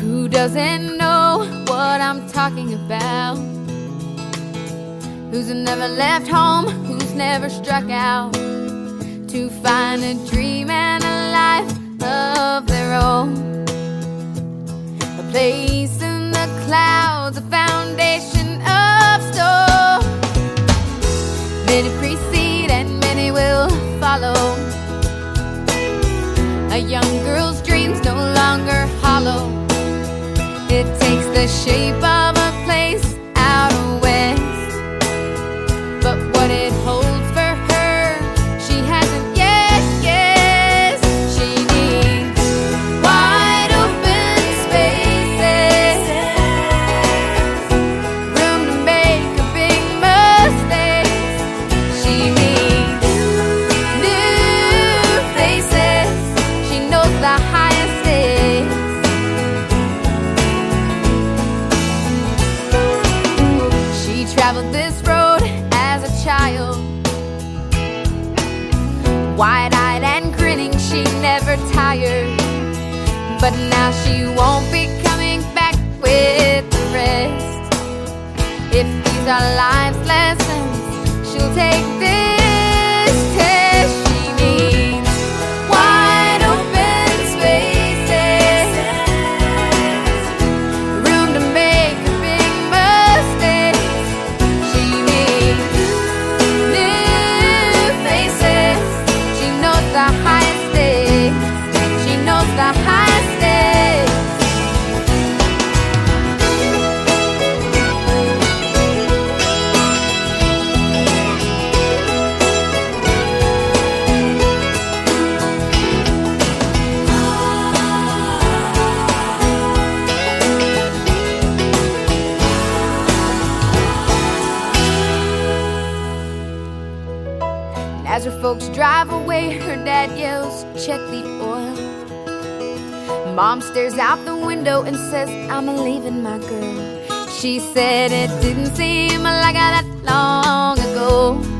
Who doesn't know what I'm talking about? Who's never left home? Who's never struck out to find a dream and a life of their own? A place in the clouds, a foundation of stone. Many precede and many will follow. A young girl's dreams no longer hollow. It takes the shape of a traveled this road as a child. Wide eyed and grinning, she never tired. But now she won't be As her folks drive away, her dad yells, Check the oil. Mom stares out the window and says, I'm leaving my girl. She said it didn't seem like that long ago.